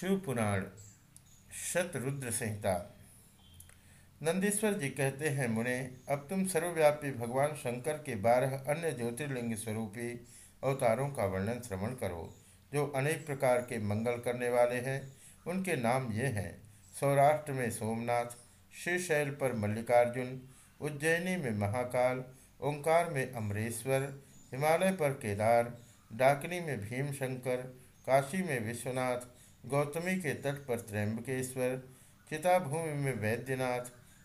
शिवपुराण शतरुद्र संहिता नंदीश्वर जी कहते हैं, मुने, अब तुम सर्वव्यापी भगवान शंकर के बारह अन्य ज्योतिर्लिंग स्वरूपी अवतारों का वर्णन श्रवण करो, जो अनेक प्रकार के मंगल करने वाले हैं। उनके नाम ये हैं, सौराष्ट्र में सोमनाथ, श्रीशैल पर मल्लिकार्जुन उज्जैनी में महाकाल, ओंकार में अमरेश्वर, हिमालय पर केदार, डाकनी में भीमशंकर, काशी में विश्वनाथ गौतमी के तट पर त्रैम्बकेश्वर चिताभूमि में वैद्यनाथ,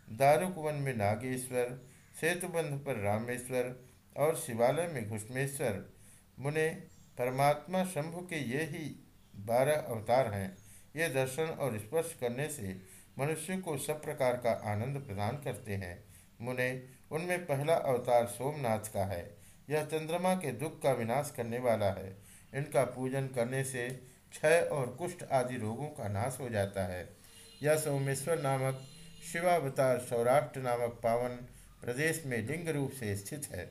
दारुकवन में नागेश्वर, सेतुबंध पर रामेश्वर और शिवालय में घुष्मेश्वर। मुने, परमात्मा शंभु के ये ही बारह अवतार हैं। ये दर्शन और स्पर्श करने से मनुष्य को सब प्रकार का आनंद प्रदान करते हैं। मुने, उनमें पहला अवतार सोमनाथ का है। यह चंद्रमा के दुख का विनाश करने वाला है। इनका पूजन करने से क्षय और कुष्ठ आदि रोगों का नाश हो जाता है। यह सोमेश्वर नामक शिवावतार सौराष्ट्र नामक पावन प्रदेश में लिंग रूप से स्थित है।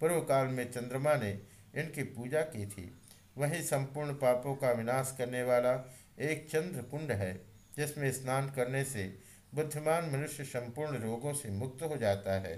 पूर्व काल में चंद्रमा ने इनकी पूजा की थी। वही संपूर्ण पापों का विनाश करने वाला एक चंद्र कुंड है, जिसमें स्नान करने से बुद्धिमान मनुष्य संपूर्ण रोगों से मुक्त हो जाता है।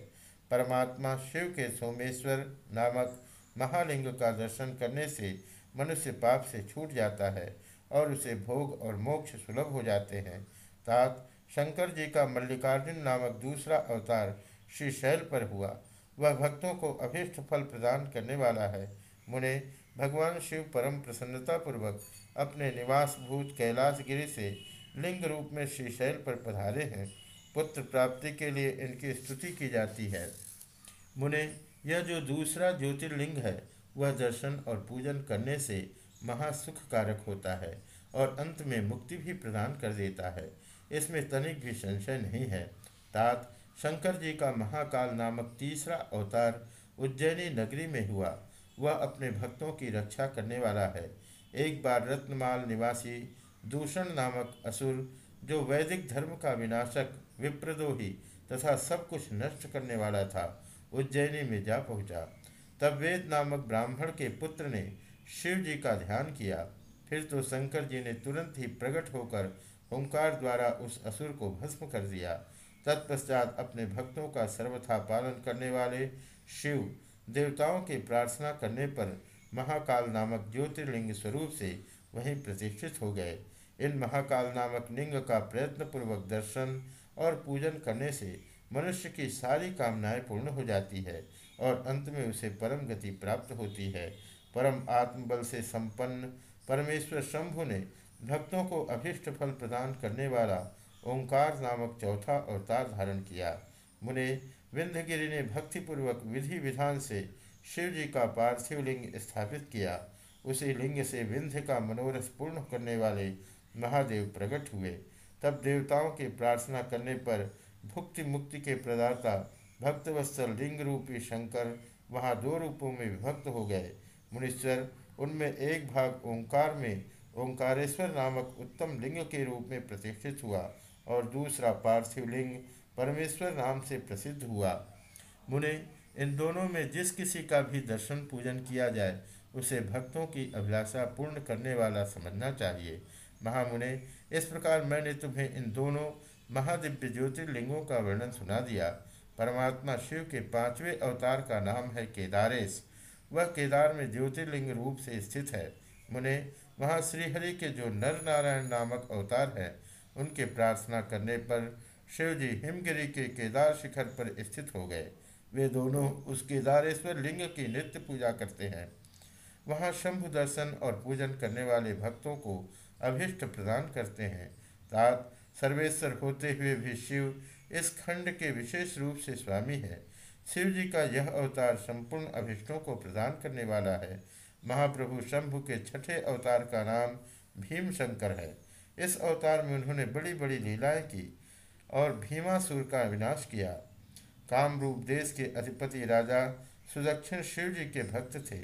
परमात्मा शिव के सोमेश्वर नामक महालिंग का दर्शन करने से मनुष्य पाप से छूट जाता है और उसे भोग और मोक्ष सुलभ हो जाते हैं। तात शंकर जी का मल्लिकार्जुन नामक दूसरा अवतार श्री शैल पर हुआ। वह भक्तों को अभीष्ट फल प्रदान करने वाला है। मुने, भगवान शिव परम प्रसन्नतापूर्वक अपने निवास भूत कैलाश गिरी से लिंग रूप में श्रीशैल पर पधारे हैं। पुत्र प्राप्ति के लिए इनकी स्तुति की जाती है। मुने, यह जो दूसरा ज्योतिर्लिंग है वह दर्शन और पूजन करने से महासुख कारक होता है और अंत में मुक्ति भी प्रदान कर देता है। इसमें तनिक भी संशय नहीं है। तात, शंकर जी का महाकाल नामक तीसरा अवतार उज्जैनी नगरी में हुआ। वह अपने भक्तों की रक्षा करने वाला है। एक बार रत्नमाल निवासी दूषण नामक असुर, जो वैदिक धर्म का विनाशक, विप्रदोही तथा सब कुछ नष्ट करने वाला था, उज्जैनी में जा पहुँचा। तब वेद नामक ब्राह्मण के पुत्र ने शिव जी का ध्यान किया। फिर तो शंकर जी ने तुरंत ही प्रकट होकर ओंकार द्वारा उस असुर को भस्म कर दिया। तत्पश्चात अपने भक्तों का सर्वथा पालन करने वाले शिव देवताओं की प्रार्थना करने पर महाकाल नामक ज्योतिर्लिंग स्वरूप से वहीं प्रतिष्ठित हो गए। इन महाकाल नामक लिंग का प्रयत्नपूर्वक दर्शन और पूजन करने से मनुष्य की सारी कामनाएँ पूर्ण हो जाती है। और अंत में उसे परम गति प्राप्त होती है। परम आत्मबल से संपन्न परमेश्वर शंभु ने भक्तों को अभिष्ट फल प्रदान करने वाला ओंकार नामक चौथा अवतार धारण किया। मुने विंध्यगिरी ने भक्तिपूर्वक विधि विधान से शिव जी का पार्थिव लिंग स्थापित किया। उसी लिंग से विंध्य का मनोरथ पूर्ण करने वाले महादेव प्रकट हुए। तब देवताओं की प्रार्थना करने पर भुक्ति मुक्ति के प्रदाता भक्तवत्सल लिंग रूपी शंकर वहाँ दो रूपों में विभक्त हो गए। मुनीश्वर, उनमें एक भाग ओंकार में, ओंकारेश्वर नामक उत्तम लिंग के रूप में प्रतिष्ठित हुआ और दूसरा पार्थिव लिंग परमेश्वर नाम से प्रसिद्ध हुआ। मुने, इन दोनों में जिस किसी का भी दर्शन पूजन किया जाए, उसे भक्तों की अभिलाषा पूर्ण करने वाला समझना चाहिए। महामुने, इस प्रकार मैंने तुम्हें इन दोनों महादिव्य ज्योतिर्लिंगों का वर्णन सुना दिया। परमात्मा शिव के पाँचवें अवतार का नाम है केदारेश। वह केदार में ज्योतिर्लिंग रूप से स्थित है। मुने, वहाँ श्रीहरि के जो नर नारायण नामक अवतार है, उनके प्रार्थना करने पर शिव जी हिमगिरी के केदार शिखर पर स्थित हो गए। वे दोनों उस केदारेश्वर लिंग की नित्य पूजा करते हैं। वहाँ शंभु दर्शन और पूजन करने वाले भक्तों को अभिष्ट प्रदान करते हैं। तात, सर्वेश्वर होते हुए भी शिव इस खंड के विशेष रूप से स्वामी है। शिव जी का यह अवतार संपूर्ण अभिष्टों को प्रदान करने वाला है। महाप्रभु शंभु के छठे अवतार का नाम भीम शंकर है। इस अवतार में उन्होंने बड़ी बड़ी लीलाएँ की और भीमासुर का विनाश किया। कामरूप देश के अधिपति राजा सुदक्षिण शिव जी के भक्त थे।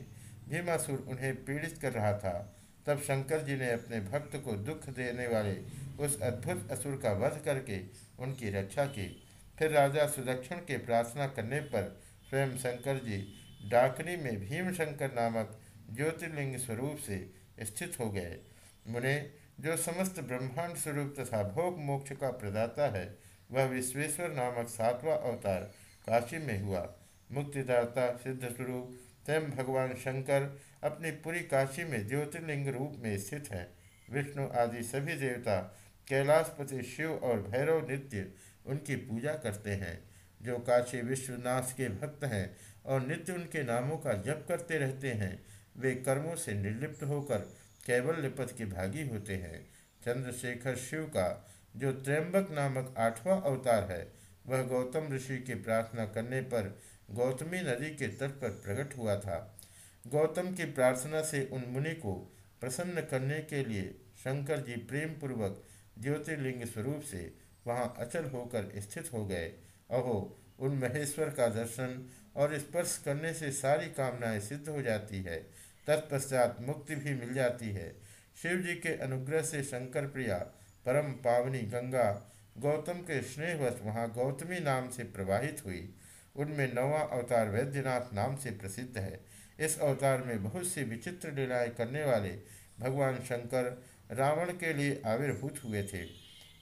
भीमासुर उन्हें पीड़ित कर रहा था। तब शंकर जी ने अपने भक्त को दुख देने वाले उस अद्भुत असुर का वध करके, उनकी रक्षा की। फिर राजा सुदक्षिण के प्रार्थना करने पर स्वयं शंकर जी डाकनी में भीमशंकर नामक ज्योतिर्लिंग स्वरूप से स्थित हो गए। मुने, जो समस्त ब्रह्मांड स्वरूप तथा भोग मोक्ष का प्रदाता है, वह विश्वेश्वर नामक सातवां अवतार काशी में हुआ। मुक्तिदाता सिद्ध स्वरूप स्वयं भगवान शंकर अपनी पूरी काशी में ज्योतिर्लिंग रूप में स्थित है। विष्णु आदि सभी देवता कैलाशपति शिव और भैरव नित्य उनकी पूजा करते हैं, जो काशी विश्वनाथ के भक्त हैं और नित्य उनके नामों का जप करते रहते हैं। वे कर्मों से निर्लिप्त होकर कैवल्य पद के भागी होते हैं। चंद्रशेखर शिव का, जो त्रयंबक नामक आठवां अवतार है, वह गौतम ऋषि की प्रार्थना करने पर गौतमी नदी के तट पर प्रकट हुआ था। गौतम की प्रार्थना से उन मुनि को प्रसन्न करने के लिए शंकर जी प्रेम पूर्वक ज्योतिर्लिंग स्वरूप से वहाँ अचल होकर स्थित हो गए। अहो, उन महेश्वर का दर्शन और स्पर्श करने से सारी कामनाएँ सिद्ध हो जाती है। तत्पश्चात मुक्ति भी मिल जाती है। शिव जी के अनुग्रह से शंकर प्रिया परम पावनी गंगा, गौतम के स्नेहवश वहाँ गौतमी नाम से प्रवाहित हुई। उनमें नवा अवतार वैद्यनाथ नाम से प्रसिद्ध है। इस अवतार में बहुत सी विचित्र लीलाएँ करने वाले भगवान शंकर रावण के लिए आविर्भूत हुए थे।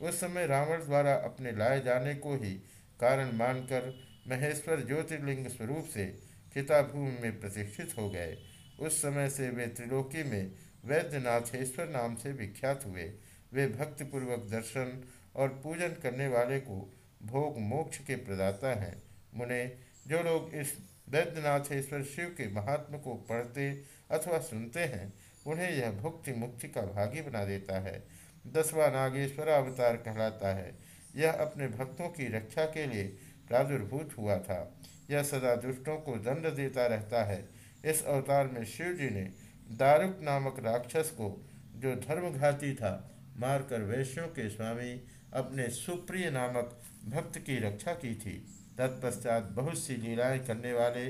उस समय रावण द्वारा अपने लाए जाने को ही कारण मानकर महेश्वर ज्योतिर्लिंग स्वरूप से चिताभूमि में प्रतिष्ठित हो गए। उस समय से वे त्रिलोकी में वैद्यनाथेश्वर नाम से विख्यात हुए। वे भक्तिपूर्वक दर्शन और पूजन करने वाले को भोग मोक्ष के प्रदाता हैं। मुने, जो लोग इस वैद्यनाथेश्वर शिव के महात्म को पढ़ते अथवा सुनते हैं उन्हें यह भुक्ति मुक्ति का भागी बना देता है। दसवा नागेश्वर अवतार कहलाता है। यह अपने भक्तों की रक्षा के लिए प्रादुर्भूत हुआ था। यह सदा दुष्टों को दंड देता रहता है। इस अवतार में शिव जी ने दारुक नामक राक्षस को, जो धर्मघाती था, मारकर वैश्यों के स्वामी अपने सुप्रिय नामक भक्त की रक्षा की थी। तत्पश्चात बहुत सी लीलाएँ करने वाले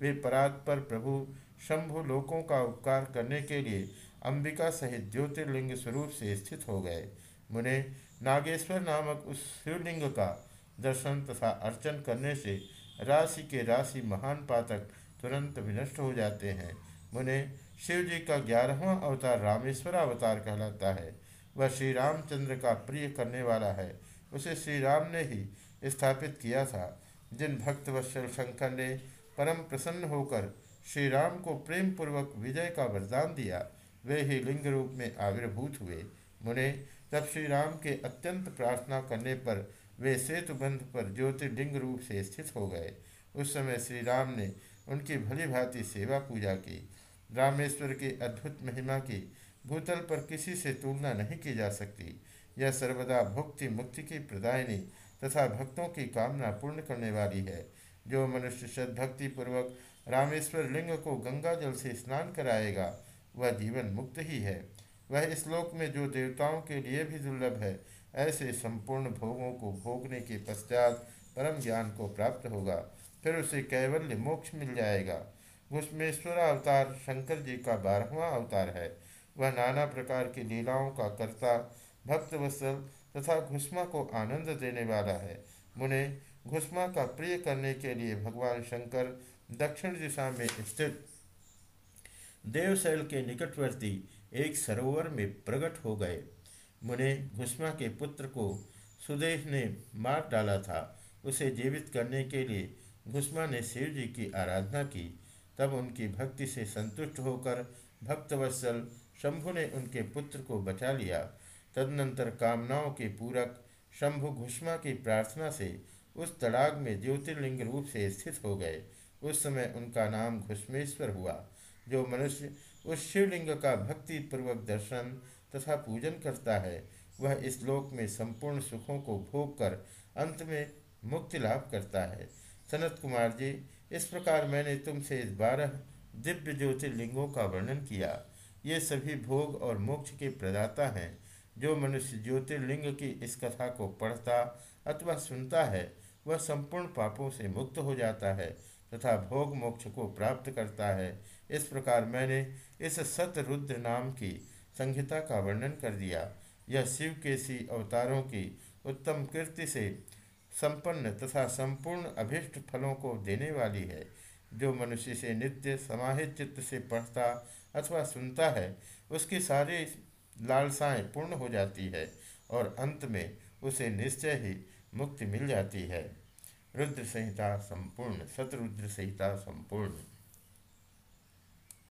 वे परात पर प्रभु शंभु लोकों का उपकार करने के लिए अंबिका सहित ज्योतिर्लिंग स्वरूप से स्थित हो गए। मुने नागेश्वर नामक उस शिवलिंग का दर्शन तथा अर्चन करने से राशि के राशि महान पातक तुरंत विनष्ट हो जाते हैं। मुने शिव जी का ग्यारहवा अवतार रामेश्वर अवतार कहलाता है। वह श्री रामचंद्र का प्रिय करने वाला है। उसे श्री राम ने ही स्थापित किया था। जिन भक्त वत्सल शंकर ने परम प्रसन्न होकर श्री राम को प्रेम पूर्वक विजय का वरदान दिया। वे ही लिंग रूप में आविर्भूत हुए। मुने तब श्री राम के अत्यंत प्रार्थना करने पर वे सेतुबंध पर ज्योतिर्लिंग रूप से स्थित हो गए। उस समय श्री राम ने उनकी भली भांति सेवा पूजा की। रामेश्वर की अद्भुत महिमा की भूतल पर किसी से तुलना नहीं की जा सकती। यह सर्वदा भुक्ति मुक्ति की प्रदायनी तथा भक्तों की कामना पूर्ण करने वाली है। जो मनुष्य सदभक्ति पूर्वक रामेश्वर लिंग को गंगा जल से स्नान कराएगा। वह जीवन मुक्त ही है। वह इस लोक में जो देवताओं के लिए भी दुर्लभ है, ऐसे संपूर्ण भोगों को भोगने के पश्चात परम ज्ञान को प्राप्त होगा। फिर उसे कैवल्य मोक्ष मिल जाएगा। घुष्मेश्वर अवतार शंकर जी का बारहवां अवतार है। वह नाना प्रकार की लीलाओं का कर्ता भक्त वत्सल तथा घुष्मा को आनंद देने वाला है। मुने, घुष्मा का प्रिय करने के लिए भगवान शंकर दक्षिण दिशा में स्थित देवशैल के निकटवर्ती एक सरोवर में प्रकट हो गए। मुने घुष्मा के पुत्र को सुदेश ने मार डाला था। उसे जीवित करने के लिए घुष्मा ने शिव जी की आराधना की। तब उनकी भक्ति से संतुष्ट होकर भक्तवत्सल शंभु ने उनके पुत्र को बचा लिया। तदनंतर कामनाओं के पूरक शंभु घुष्मा की प्रार्थना से उस तड़ाग में ज्योतिर्लिंग रूप से स्थित हो गए। उस समय उनका नाम घुष्मेश्वर हुआ, जो मनुष्य उस शिवलिंग का भक्ति पूर्वक दर्शन तथा पूजन करता है। वह इस लोक में संपूर्ण सुखों को भोग कर अंत में मुक्ति लाभ करता है। सनत कुमार जी, इस प्रकार मैंने तुमसे इस बारह दिव्य ज्योतिर्लिंगों का वर्णन किया। ये सभी भोग और मोक्ष के प्रदाता हैं, जो मनुष्य ज्योतिर्लिंग की इस कथा को पढ़ता अथवा सुनता है, वह संपूर्ण पापों से मुक्त हो जाता है। तथा भोग मोक्ष को प्राप्त करता है। इस प्रकार मैंने इस सतरुद्र नाम की संहिता का वर्णन कर दिया। यह शिव के सी अवतारों की उत्तम कीर्ति से संपन्न तथा संपूर्ण अभिष्ट फलों को देने वाली है, जो मनुष्य से नित्य समाहित चित्त से पढ़ता अथवा सुनता है, उसकी सारी लालसाएँ पूर्ण हो जाती है और अंत में उसे निश्चय ही मुक्ति मिल जाती है। रुद्र संहिता संपूर्ण शत्रुद्र संहिता संपूर्ण